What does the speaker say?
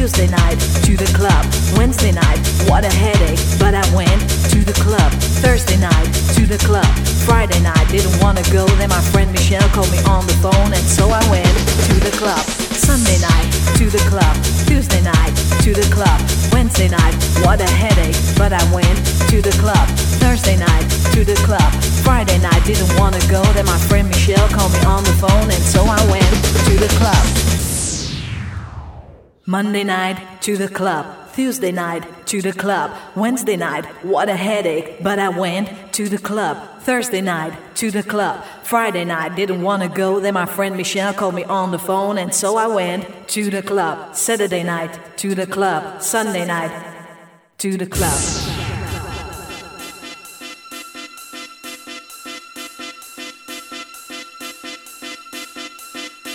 Tuesday night to the club. Wednesday night, what a headache, but I went to the club. Thursday night to the club. Friday night, didn't wanna go. Then my friend Michelle called me on the phone, and so I went to the club. Sunday night to the club. Tuesday night to the club. Wednesday night, what a headache, but I went to the club. Thursday night to the club. Friday night, didn't wanna go. Then my friend Michelle called me on the phone Monday night, to the club. Tuesday night, to the club. Wednesday night, what a headache. But I went to the club. Thursday night, to the club. Friday night, didn't wanna go. Then my friend Michelle called me on the phone, and so I went to the club. Saturday night, to the club. Sunday night, to the club.